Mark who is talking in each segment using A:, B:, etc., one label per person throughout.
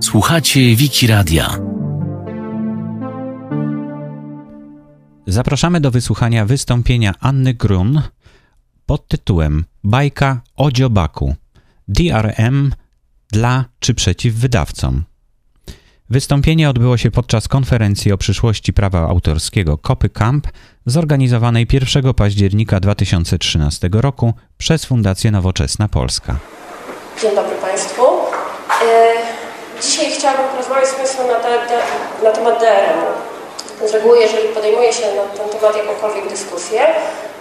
A: Słuchacie Wiki Radia.
B: Zapraszamy do wysłuchania wystąpienia Anny Grun pod tytułem Bajka o dziobaku. DRM dla czy przeciw wydawcom. Wystąpienie odbyło się podczas konferencji o przyszłości prawa autorskiego Kopy Camp zorganizowanej 1 października 2013 roku przez Fundację Nowoczesna Polska.
C: Dzień dobry Państwu. E, dzisiaj chciałabym porozmawiać z Państwem na, te, na temat DRM-u. Z reguły, jeżeli podejmuje się na ten temat jakąkolwiek dyskusję,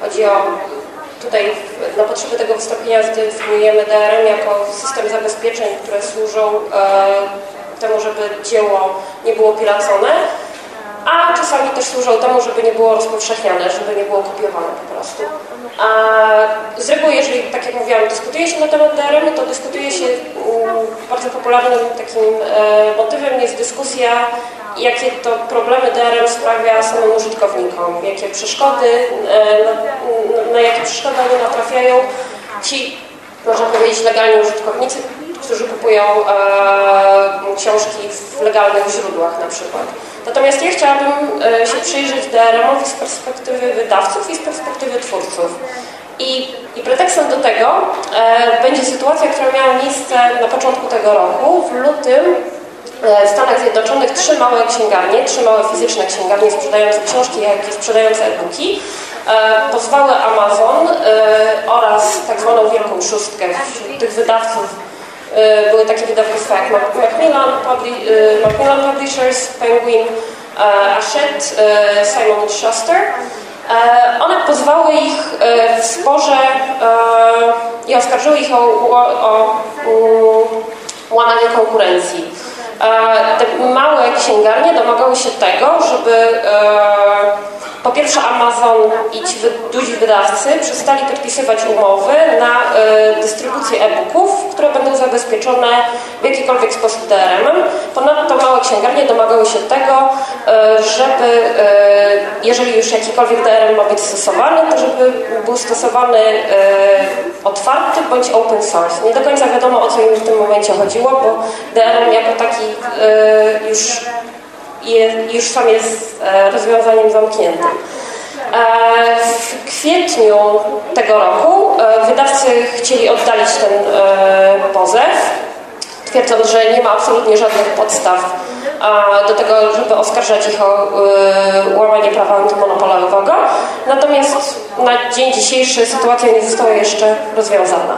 C: chodzi o Tutaj na potrzeby tego wystąpienia zdefiniujemy DRM jako system zabezpieczeń, które służą e, temu, żeby dzieło nie było piracone, a czasami też służą temu, żeby nie było rozpowszechniane, żeby nie było kopiowane po prostu. A z reguły, jeżeli, tak jak mówiłam, dyskutuje się na temat DRM, to dyskutuje się bardzo popularnym takim e, motywem jest dyskusja, jakie to problemy DRM sprawia samym użytkownikom, jakie przeszkody, e, na, na jakie przeszkody oni natrafiają ci, można powiedzieć, legalni użytkownicy, którzy kupują e, książki w legalnych źródłach na przykład. Natomiast ja chciałabym e, się przyjrzeć DRM-owi z perspektywy wydawców i z perspektywy twórców. I, i pretekstem do tego e, będzie sytuacja, która miała miejsce na początku tego roku. W lutym e, w Stanach Zjednoczonych trzy małe księgarnie, trzy małe fizyczne księgarnie sprzedające książki, jak i sprzedające e-booki pozwały Amazon oraz tak zwaną Wielką Szóstkę wśród tych wydawców były takie wydawnictwa Macmillan, Publi e, Macmillan Publishers, Penguin, e, Hachette, Simon Schuster. One pozwały ich w sporze i oskarżyły ich o, o, o łamanie konkurencji. Te małe księgarnie domagały się tego, żeby po pierwsze Amazon i ci duzi wydawcy przestali podpisywać umowy na y, dystrybucję e-booków, które będą zabezpieczone w jakikolwiek sposób DRM-em. Ponadto małe księgarnie domagały się tego, y, żeby y, jeżeli już jakikolwiek DRM ma być stosowany, to żeby był stosowany otwarty bądź open source. Nie do końca wiadomo o co im w tym momencie chodziło, bo DRM jako taki już już sam jest e, rozwiązaniem zamkniętym. E, w kwietniu tego roku e, wydawcy chcieli oddalić ten pozew, twierdząc, że nie ma absolutnie żadnych podstaw do tego, żeby oskarżać ich o łamanie prawa antymonopolowego. Natomiast na dzień dzisiejszy sytuacja nie została jeszcze rozwiązana.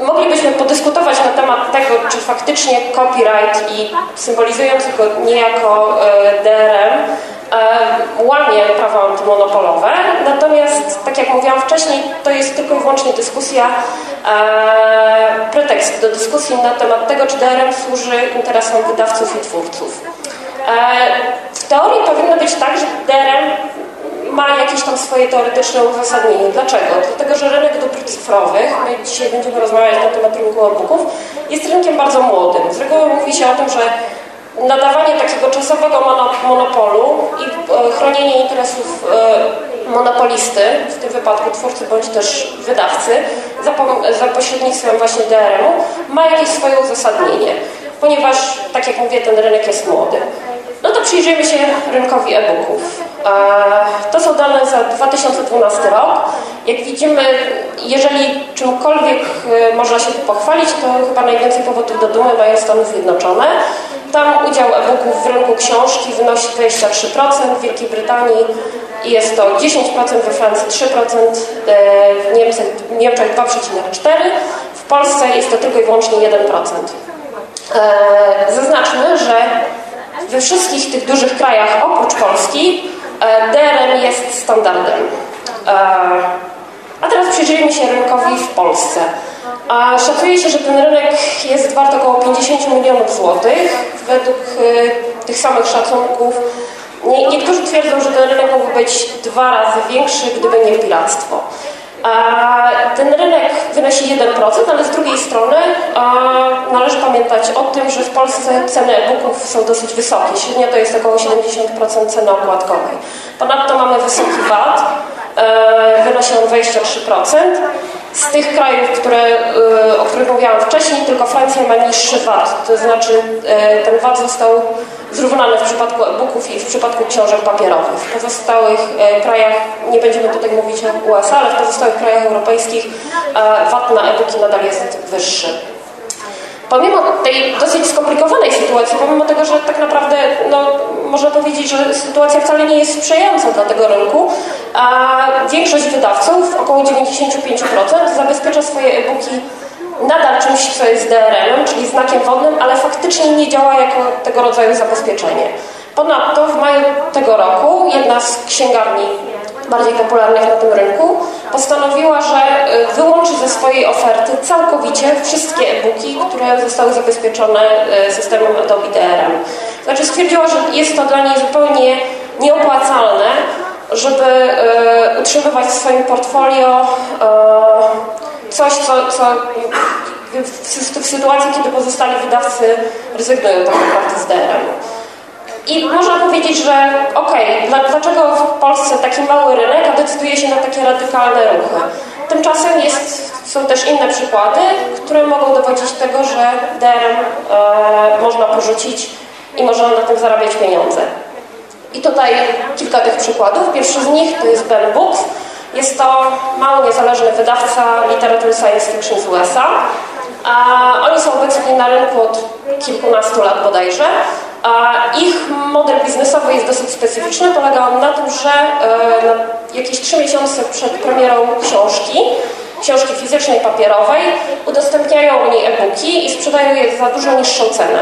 C: Moglibyśmy podyskutować na temat tego, czy faktycznie copyright i symbolizując go niejako e, DRM e, łamie prawa antymonopolowe. Natomiast, tak jak mówiłam wcześniej, to jest tylko i wyłącznie dyskusja, e, pretekst do dyskusji na temat tego, czy DRM służy interesom wydawców i twórców. W teorii powinno być tak, że DRM ma jakieś tam swoje teoretyczne uzasadnienie. Dlaczego? Dlatego, że rynek dóbr cyfrowych, my dzisiaj będziemy rozmawiać na temat rynku e-booków, jest rynkiem bardzo młodym. Z reguły mówi się o tym, że nadawanie takiego czasowego monopolu i e, chronienie interesów e, monopolisty, w tym wypadku twórcy bądź też wydawcy, za, za pośrednictwem właśnie DRM-u, ma jakieś swoje uzasadnienie, ponieważ, tak jak mówię, ten rynek jest młody. No to przyjrzyjmy się rynkowi e-booków. To są dane za 2012 rok. Jak widzimy, jeżeli czymkolwiek e, można się pochwalić, to chyba najwięcej powodów do dumy mają Stany Zjednoczone. Tam udział e-booków w rynku książki wynosi 23%, w Wielkiej Brytanii jest to 10%, we Francji 3%, e, w Niemczech, Niemczech 2,4%, w Polsce jest to tylko i wyłącznie 1%. E, zaznaczmy, że we wszystkich tych dużych krajach oprócz Polski e, DRM jest standardem. E, a teraz przyjrzyjmy się rynkowi w Polsce. Szacuje się, że ten rynek jest wart około 50 milionów złotych. Według e, tych samych szacunków niektórzy twierdzą, że ten rynek mógłby być dwa razy większy, gdyby nie piractwo. Ten rynek wynosi 1%, ale z drugiej strony należy pamiętać o tym, że w Polsce ceny e-booków są dosyć wysokie. Średnio to jest około 70% ceny okładkowej. Ponadto mamy wysoki VAT, e, wynosi on 23%. z tych krajów, które, o których mówiłam wcześniej, tylko Francja ma niższy VAT, to znaczy ten VAT został zrównany w przypadku e-booków i w przypadku książek papierowych. W pozostałych krajach, nie będziemy tutaj mówić o USA, ale w pozostałych krajach europejskich VAT na e-booki nadal jest wyższy. Pomimo tej dosyć skomplikowanej sytuacji, pomimo tego, że tak naprawdę no, można powiedzieć, że sytuacja wcale nie jest sprzyjająca dla tego rynku, a większość wydawców, około 95%, zabezpiecza swoje e-booki nadal czymś, co jest DRM-em, czyli znakiem wodnym, ale faktycznie nie działa jako tego rodzaju zabezpieczenie. Ponadto w maju tego roku jedna z księgarni bardziej popularnych na tym rynku, postanowiła, że y, wyłączy ze swojej oferty całkowicie wszystkie e-booki, które zostały zabezpieczone y, systemem Adobe DRM. Znaczy stwierdziła, że jest to dla niej zupełnie nieopłacalne, żeby y, utrzymywać w swoim portfolio coś, co, co w, w sytuacji, kiedy pozostali wydawcy rezygnują tak naprawdę z DRM. I można powiedzieć, że okej, okay, dlaczego w Polsce taki mały rynek, a decyduje się na takie radykalne ruchy? Tymczasem jest, są też inne przykłady, które mogą dowodzić tego, że DRM e, można porzucić i można na tym zarabiać pieniądze. I tutaj kilka tych przykładów. Pierwszy z nich to jest Ben Books. Jest to mały, niezależny wydawca literatury science fiction z USA. A oni są obecni na rynku od kilkunastu lat bodajże. A ich model biznesowy jest dosyć specyficzny. Polega on na tym, że e, jakieś trzy miesiące przed premierą książki, książki fizycznej, papierowej, udostępniają oni e-booki i sprzedają je za dużo niższą cenę.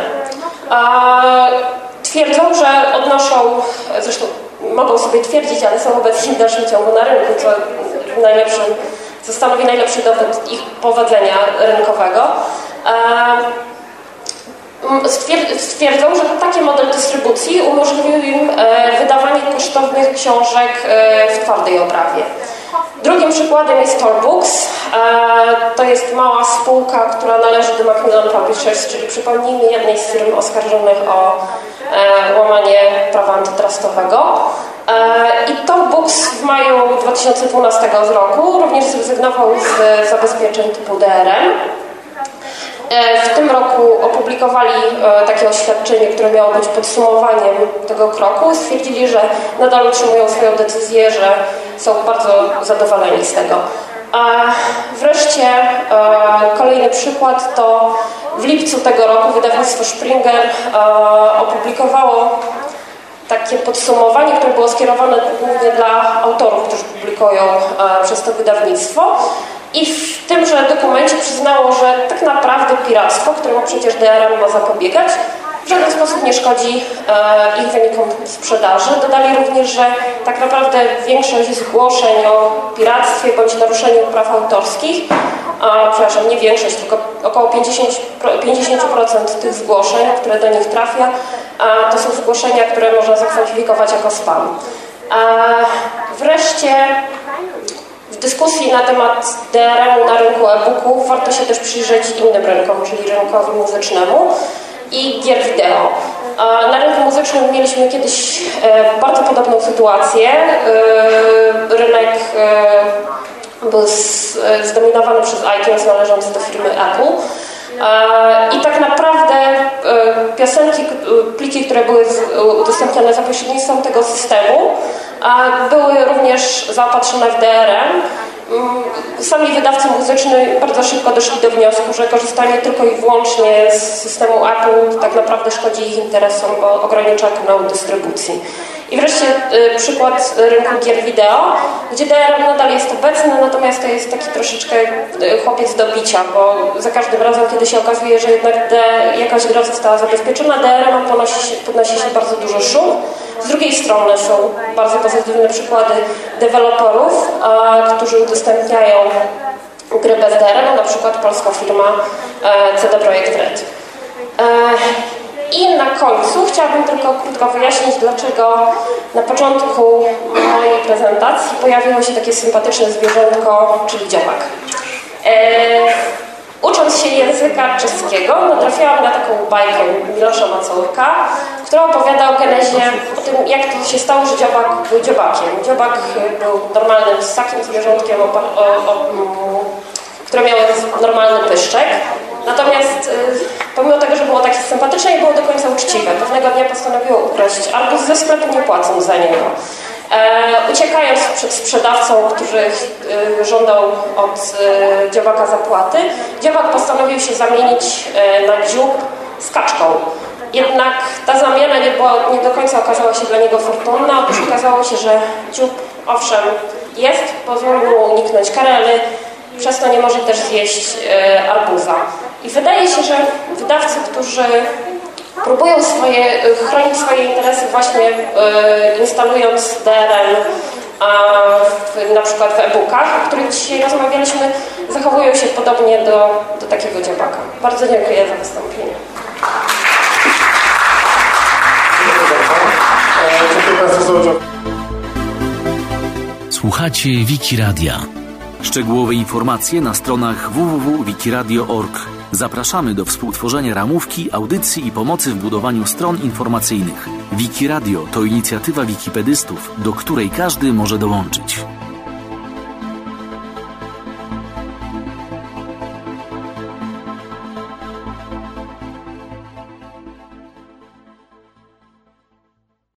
C: Twierdzą, że odnoszą, zresztą mogą sobie twierdzić, ale są obecni w dalszym ciągu na rynku, co najlepszym, co stanowi najlepszy dowód ich powodzenia rynkowego. Stwierdzą, że taki model dystrybucji umożliwił im e, wydawanie kosztownych książek e, w twardej oprawie. Drugim przykładem jest Torbooks. E, to jest mała spółka, która należy do Macmillan Publishers, czyli przypomnijmy jednej z firm oskarżonych o łamanie prawa antytrustowego. I Torbooks w maju 2012 roku również zrezygnował z zabezpieczeń typu DRM E, w tym roku opublikowali e, takie oświadczenie, które miało być podsumowaniem tego kroku. Stwierdzili, że nadal utrzymują swoją decyzję, że są bardzo zadowoleni z tego. A wreszcie e, kolejny przykład to w lipcu tego roku wydawnictwo Springer opublikowało takie podsumowanie, które było skierowane głównie dla autorów, którzy publikują przez to wydawnictwo. I w tymże dokumencie przyznało, że tak naprawdę piractwo, któremu przecież DRM ma zapobiegać, w żaden sposób nie szkodzi e, ich wynikom sprzedaży. Dodali również, że tak naprawdę większość zgłoszeń o piractwie bądź naruszeniu praw autorskich, a, przepraszam, nie większość, tylko około 50%, 50% tych zgłoszeń, które do nich trafia, a, to są zgłoszenia, które można zakwalifikować jako spam. A, wreszcie dyskusji na temat DRM-u na rynku e-booków warto się też przyjrzeć innym rynkom, czyli rynkowi muzycznemu i gier wideo. Na rynku muzycznym mieliśmy kiedyś e, bardzo podobną sytuację. E, rynek e, był zdominowany przez iTunes należący do firmy Apple. I tak naprawdę piosenki, pliki, które były udostępniane za pośrednictwem tego systemu, były również zaopatrzone w DRM. Mm, sami wydawcy muzyczni bardzo szybko doszli do wniosku, że korzystanie tylko i wyłącznie z systemu Apple tak naprawdę szkodzi ich interesom, bo ogranicza kanał dystrybucji. I wreszcie y, przykład rynku gier wideo, gdzie DRM nadal jest obecny, natomiast to jest taki troszeczkę y, chłopiec do bicia, bo za każdym razem, kiedy się okazuje, że jednak jakaś gra została zabezpieczona, DRM podnosi się, się bardzo dużo szum. Z drugiej strony są bardzo pozytywne przykłady deweloperów, którzy udostępniają gry bez DRM, na przykład polska firma e, CD Projekt Red. E, I na końcu chciałabym tylko krótko wyjaśnić, dlaczego na początku mojej prezentacji pojawiło się takie sympatyczne zwierzątko, czyli dziobak. E, Ucząc się języka czeskiego, natrafiłam na taką bajkę Milosza Macołka, która opowiada o genezie, o tym, jak to się stało, że dziobak był dziobakiem. Dziobak był normalnym ssakiem zwierzątkiem o, o, o, które miały normalny pyszczek. Natomiast pomimo tego, że było takie sympatyczne, nie było do końca uczciwe. Pewnego dnia postanowiło ukraść arbuz ze sklepu, nie płacąc za niego. E, uciekając przed sprzedawcą, który e, żądał od e, dziobaka zapłaty, dziobak postanowił się zamienić e, na dziób z kaczką. Jednak ta zamiana nie, była, nie do końca okazała się dla niego fortunna. Otóż okazało się, że dziób owszem jest, pozwolił mu uniknąć karely, przez to nie może też zjeść e, arbuza. I wydaje się, że wydawcy, którzy próbują swoje, chronić swoje interesy właśnie e, instalując DRM w, na przykład w e-bookach, o których dzisiaj rozmawialiśmy, zachowują się podobnie do, do takiego dziabaka. Bardzo dziękuję za wystąpienie.
D: Słuchacie Wiki Radia. Szczegółowe informacje na stronach www.wikiradio.org. Zapraszamy do współtworzenia ramówki, audycji i pomocy w budowaniu stron informacyjnych. Wiki Radio to inicjatywa wikipedystów, do której każdy może dołączyć.